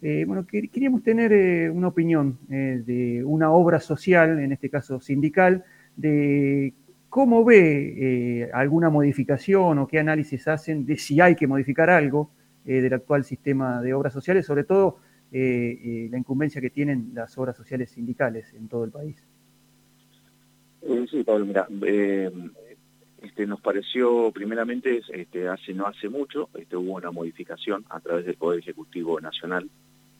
bueno, queríamos tener una opinión de una obra social, en este caso sindical, de cómo ve alguna modificación o qué análisis hacen de si hay que modificar algo del actual sistema de obras sociales, sobre todo la incumbencia que tienen las obras sociales sindicales en todo el país. sí, Pablo, mira, este, nos pareció, primeramente, este, hace no hace mucho, este, hubo una modificación a través del Poder Ejecutivo Nacional,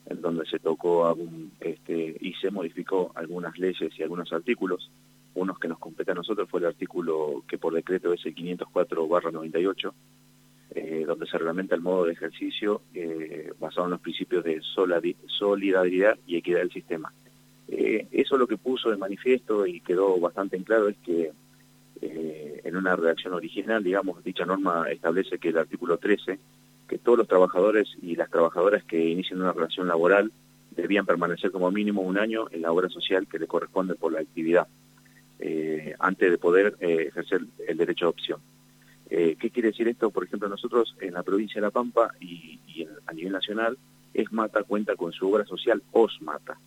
en donde se tocó este, y se modificó algunas leyes y algunos artículos. Unos que nos compete a nosotros fue el artículo que por decreto es el 504-98, eh, donde se reglamenta el modo de ejercicio eh, basado en los principios de solidaridad y equidad del sistema. Eh, eso lo que puso de manifiesto y quedó bastante en claro es que eh, en una redacción original, digamos, dicha norma establece que el artículo 13, que todos los trabajadores y las trabajadoras que inician una relación laboral debían permanecer como mínimo un año en la obra social que le corresponde por la actividad, eh, antes de poder eh, ejercer el derecho de opción. ¿Qué quiere decir esto? Por ejemplo, nosotros en la provincia de La Pampa y, a nivel nacional, ESMATA cuenta con su obra social OSMATA.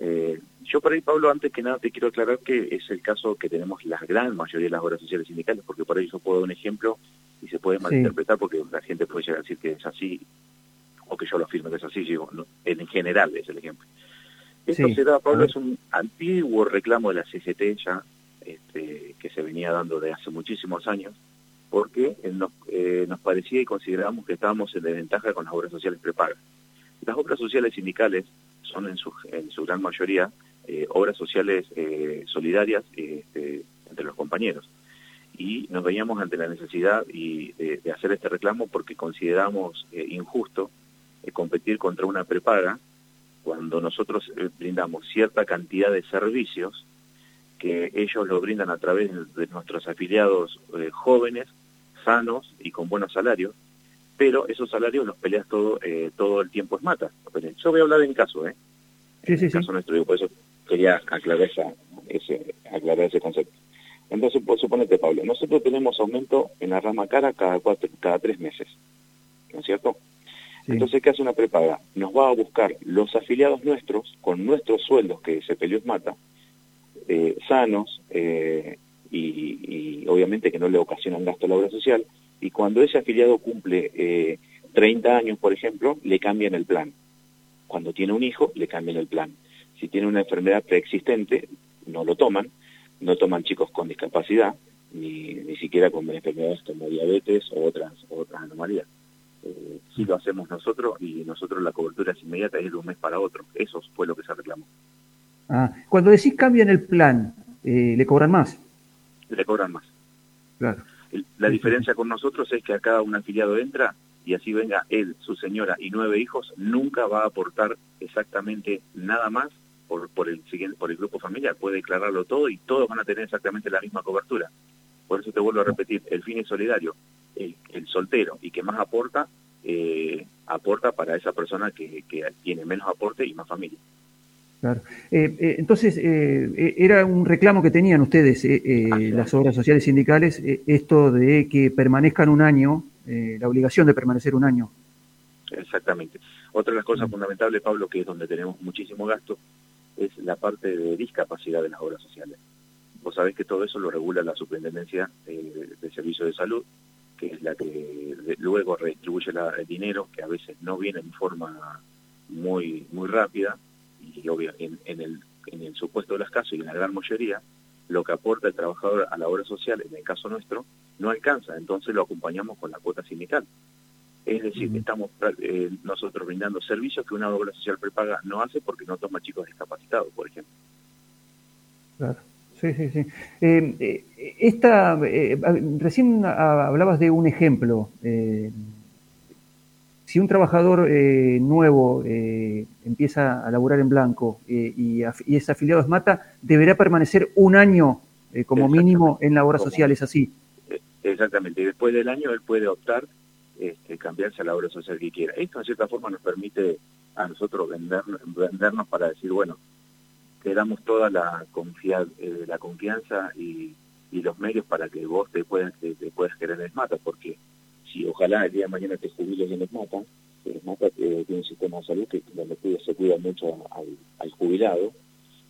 Eh, yo por ahí, Pablo, antes que nada te quiero aclarar que es el caso que tenemos la gran mayoría de las obras sociales sindicales, porque por ahí yo puedo dar un ejemplo y se puede malinterpretar porque la gente puede llegar a decir que es así, o que yo lo afirmo que es así, digo, en general es el ejemplo. Esto se da, Pablo, es un antiguo reclamo de la CGT ya, este, que se venía dando de hace muchísimos años, porque nos, eh, nos parecía y considerábamos que estábamos en desventaja con las obras sociales prepagas. Las obras sociales sindicales son en su, en su gran mayoría eh, obras sociales eh, solidarias este, entre los compañeros. Y nos veíamos ante la necesidad y, de, hacer este reclamo porque consideramos eh, injusto competir contra una prepaga cuando nosotros brindamos cierta cantidad de servicios que ellos lo brindan a través de nuestros afiliados jóvenes, sanos y con buenos salarios, pero esos salarios los peleas todo todo el tiempo es mata. Yo voy a hablar mi caso, ¿eh? Sí, sí, en caso nuestro, por eso quería aclarar, ese, aclarar ese concepto. Entonces, pues, suponete, Pablo, nosotros tenemos aumento en la rama cara cada, cuatro, cada tres meses, ¿no es cierto? Entonces, ¿qué hace una prepaga? Nos va a buscar los afiliados nuestros, con nuestros sueldos que se peleó mata, eh, sanos, eh, y, obviamente que no le ocasionan gasto a la obra social, y cuando ese afiliado cumple eh, 30 años, por ejemplo, le cambian el plan. Cuando tiene un hijo, le cambian el plan si tiene una enfermedad preexistente, no lo toman, no toman chicos con discapacidad, ni, ni siquiera con enfermedades como diabetes o otras, otras anomalías. Eh, si lo hacemos nosotros y nosotros la cobertura es inmediata y es de un mes para otro. Eso fue lo que se reclamó. Ah, cuando decís cambian el plan, eh, ¿le cobran más? Le cobran más. Claro. La diferencia con nosotros es que a cada un afiliado entra y así venga él, su señora y nueve hijos, nunca va a aportar exactamente nada más por, por, el, por el grupo familiar, puede declararlo todo y todos van a tener exactamente la misma cobertura. Por eso te vuelvo a repetir, el fin es solidario, el, soltero y que más aporta, eh, aporta para esa persona que, que, tiene menos aporte y más familia. Claro. Eh, eh, entonces, era un reclamo que tenían ustedes, las obras sociales sindicales, esto de que permanezcan un año, la obligación de permanecer un año. Exactamente. Otra de las cosas mm. fundamentales, Pablo, que es donde tenemos muchísimo gasto, es la parte de discapacidad de las obras sociales. Vos sabés que todo eso lo regula la Superintendencia eh, de Servicios de Salud, que es la que luego redistribuye el dinero, que a veces no viene en forma muy muy rápida, y obvio, en, el, en el supuesto de las casos y en la gran mayoría, lo que aporta el trabajador a la obra social, en el caso nuestro, no alcanza, entonces lo acompañamos con la cuota sindical. Es decir, estamos eh, nosotros brindando servicios que una obra social prepaga no hace porque no toma chicos discapacitados, por ejemplo. Claro. Sí, sí, sí. Eh, eh, esta, recién hablabas de un ejemplo. si un trabajador nuevo empieza a laburar en blanco y, y, es afiliado a SMATA, deberá permanecer un año como mínimo en la obra social, ¿es así? Exactamente. Y después del año él puede optar este, cambiarse a la obra social que quiera. Esto en cierta forma nos permite a nosotros vender, vendernos para decir, bueno, te damos toda la, eh, la confianza y, los medios para que vos te puedas, te, puedas querer en mata porque si ojalá el día de mañana te jubiles en el mata eh, tiene un sistema de salud que donde se cuida mucho al, jubilado,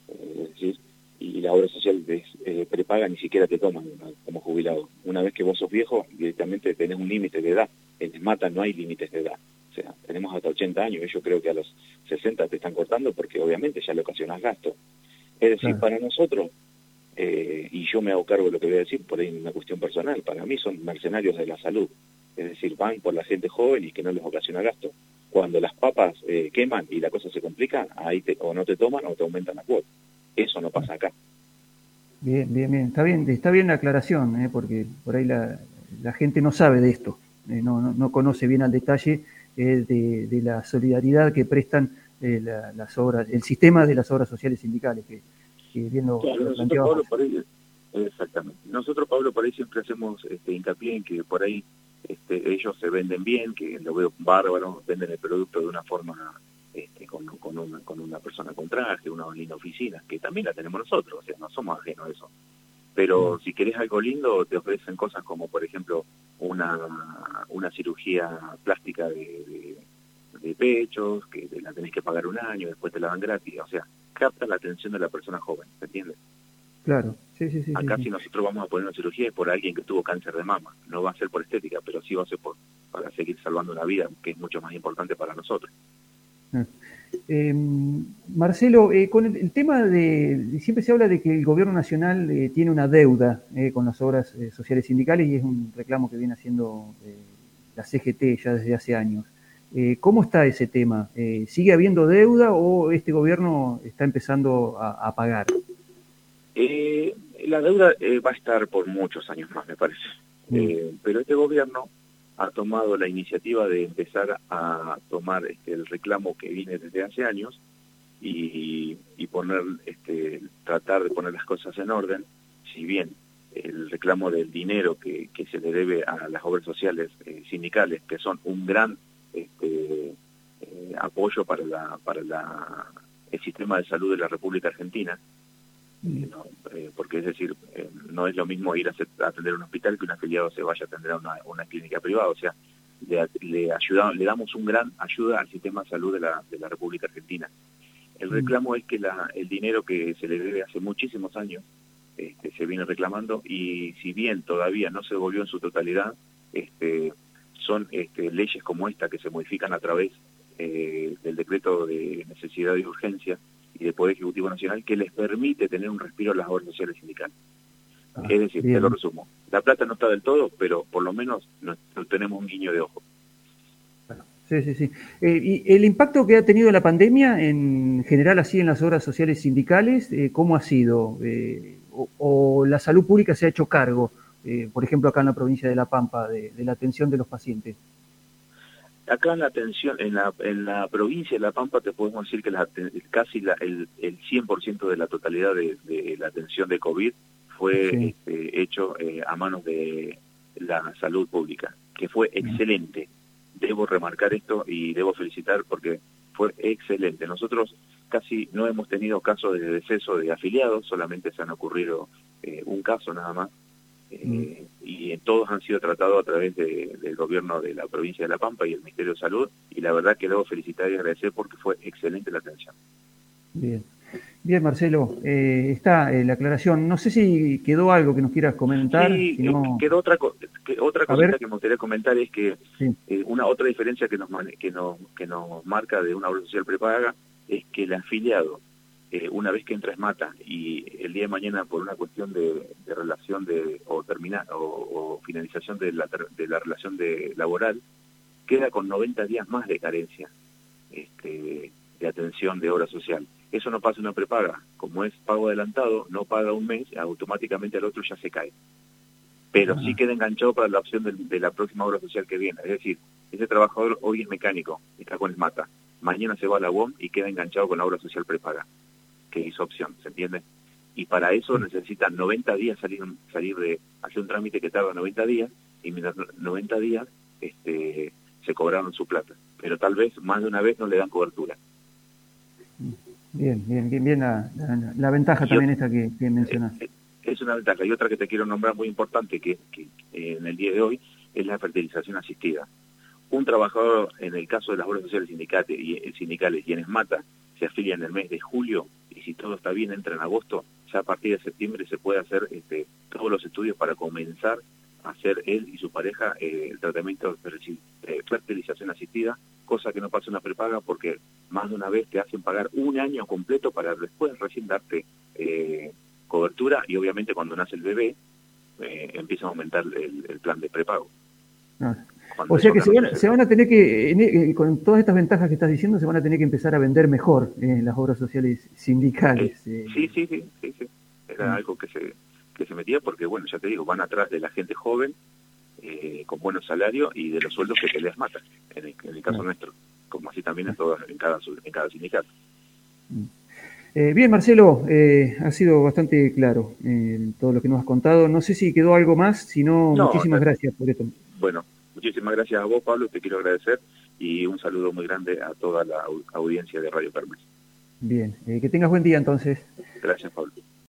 eh, es decir, y la obra social eh, prepaga ni siquiera te toman como jubilado. Una vez que vos sos viejo, directamente tenés un límite de edad. En el MATA no hay límites de edad. O sea, tenemos hasta 80 años, y yo creo que a los 60 te están cortando porque obviamente ya le ocasionas gasto. Es decir, para nosotros, eh, y yo me hago cargo de lo que voy a decir, por ahí una cuestión personal, para mí son mercenarios de la salud. Es decir, van por la gente joven y que no les ocasiona gasto. Cuando las papas eh, queman y la cosa se complica, ahí o no te toman o te aumentan la cuota. Eso no pasa acá. Bien, bien, bien. Está bien, está bien la aclaración, ¿eh? porque por ahí la, gente no sabe de esto, eh, no, no, conoce bien al detalle eh, de, la solidaridad que prestan las obras, el sistema de las obras sociales sindicales, que, bien lo, exactamente. Nosotros, Pablo, por ahí siempre hacemos este, hincapié en que por ahí este, ellos se venden bien, que lo veo bárbaro, venden el producto de una forma este, con, con, una, con una persona con traje, una linda oficina, que también la tenemos nosotros, o sea, no somos ajenos a eso. Pero si querés algo lindo, te ofrecen cosas como, por ejemplo, una, una cirugía plástica de, de, pechos, que la tenés que pagar un año, después te la dan gratis, o sea, capta la atención de la persona joven, ¿se entiende? Claro, sí, sí, sí. Acá si nosotros vamos a poner una cirugía es por alguien que tuvo cáncer de mama, no va a ser por estética, pero sí va a ser por, para seguir salvando una vida, que es mucho más importante para nosotros. Eh, Marcelo, eh, con el, tema de, siempre se habla de que el gobierno nacional eh, tiene una deuda con las obras sociales sindicales y es un reclamo que viene haciendo la CGT ya desde hace años. ¿Cómo está ese tema? ¿Sigue habiendo deuda o este gobierno está empezando a, a pagar? la deuda va a estar por muchos años más, me parece. Pero este gobierno ha tomado la iniciativa de empezar a tomar este, el reclamo que viene desde hace años y, poner, este, tratar de poner las cosas en orden, si bien el reclamo del dinero que, se le debe a las obras sociales eh, sindicales, que son un gran este, eh, apoyo para, la, para la, el sistema de salud de la República Argentina, eh, porque es decir, eh, no es lo mismo ir a, atender un hospital que un afiliado se vaya a atender a una, clínica privada, o sea, le, le, le damos un gran ayuda al sistema de salud de la, de la República Argentina. El reclamo es que la, el dinero que se le debe hace muchísimos años este, se viene reclamando y si bien todavía no se devolvió en su totalidad, este, son este, leyes como esta que se modifican a través eh, del decreto de necesidad y urgencia y del Poder Ejecutivo Nacional que les permite tener un respiro a las obras sociales sindicales. Ah, es decir, te lo resumo, la plata no está del todo, pero por lo menos no, tenemos un guiño de ojo. Sí, sí, sí. Eh, ¿Y el impacto que ha tenido la pandemia en general así en las obras sociales sindicales, eh, cómo ha sido? Eh, o, la salud pública se ha hecho cargo, por ejemplo, acá en la provincia de La Pampa, de la atención de los pacientes? Acá en la atención, en la, en la provincia de La Pampa te podemos decir que la, casi la, el, el 100% de la totalidad de, la atención de COVID fue este, hecho eh, a manos de la salud pública, que fue excelente. Debo remarcar esto y debo felicitar porque fue excelente. Nosotros casi no hemos tenido casos de deceso de afiliados, solamente se han ocurrido eh, un caso nada más, eh, y todos han sido tratados a través del gobierno de la provincia de La Pampa y el Ministerio de Salud, y la verdad que debo felicitar y agradecer porque fue excelente la atención. Bien. Bien, Marcelo, eh, está eh, la aclaración. No sé si quedó algo que nos quieras comentar. Sí, quedó otra, otra cosita que me gustaría comentar es que una otra diferencia que nos, que, nos, que nos marca de una obra social prepaga es que el afiliado eh, una vez que entra mata y el día de mañana por una cuestión de, relación de o terminar o, finalización de la, de la relación de laboral queda con 90 días más de carencia este, de atención de obra social. Eso no pasa en una prepaga, como es pago adelantado, no paga un mes, automáticamente al otro ya se cae. Pero sí queda enganchado para la opción de, la próxima obra social que viene. Es decir, ese trabajador hoy es mecánico, está con el mata, mañana se va a la UOM y queda enganchado con la obra social prepaga que hizo opción, ¿se entiende? Y para eso necesitan 90 días salir, salir de, hacer un trámite que tarda 90 días, y mientras 90 días este, se cobraron su plata. Pero tal vez más de una vez no le dan cobertura. Bien, bien, bien, bien la, ventaja también esta que, que mencionas. Eh, es una ventaja. Y otra que te quiero nombrar muy importante, que, que en el día de hoy, es la fertilización asistida. un trabajador, en el caso de las obras sociales sindicales y eh, sindicales y en Mata, se afilia en el mes de julio todo está bien entra en agosto, ya a partir de septiembre se puede hacer este, todos los estudios para comenzar a hacer él y su pareja eh, el tratamiento de fertilización asistida, cosa que no pasa en la prepaga porque más de una vez te hacen pagar un año completo para después recién darte eh, cobertura y obviamente cuando nace el bebé empieza a aumentar el, plan de prepago. Ah. O sea que se van, a tener que, eh, con todas estas ventajas que estás diciendo, se van a tener que empezar a vender mejor en las obras sociales sindicales. Eh. Sí, sí, sí, sí, Era mm. algo que se, que se metía porque, bueno, ya te digo, van atrás de la gente joven, eh, con buenos salarios y de los sueldos que te les matan, en el, caso nuestro, como así también en, todo, en, cada, en cada sindicato. Mm. bien, Marcelo, ha sido bastante claro todo lo que nos has contado. No sé si quedó algo más, si no, muchísimas gracias por esto. Bueno, Muchísimas gracias a vos, Pablo, te quiero agradecer y un saludo muy grande a toda la audiencia de Radio Carmen. Bien, eh, que tengas buen día entonces. Gracias, Pablo.